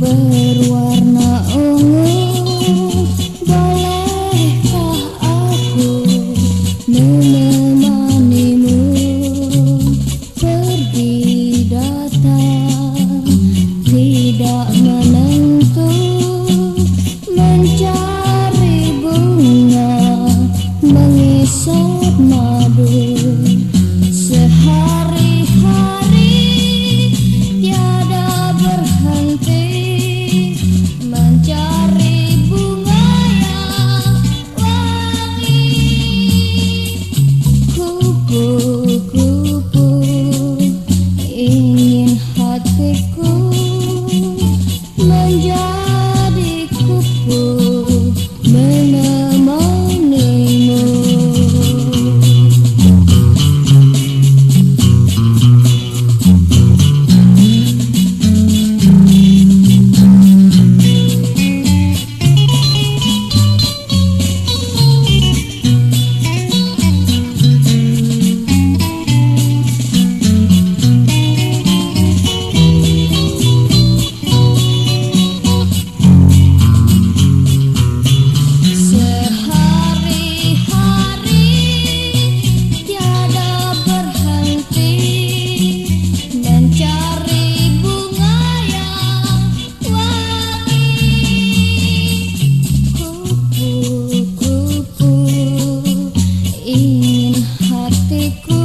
berwarna ungu Bolehkah aku menemanimu Pergi datang? Tidak menentu Mencari bunga mengisap madu. hatiku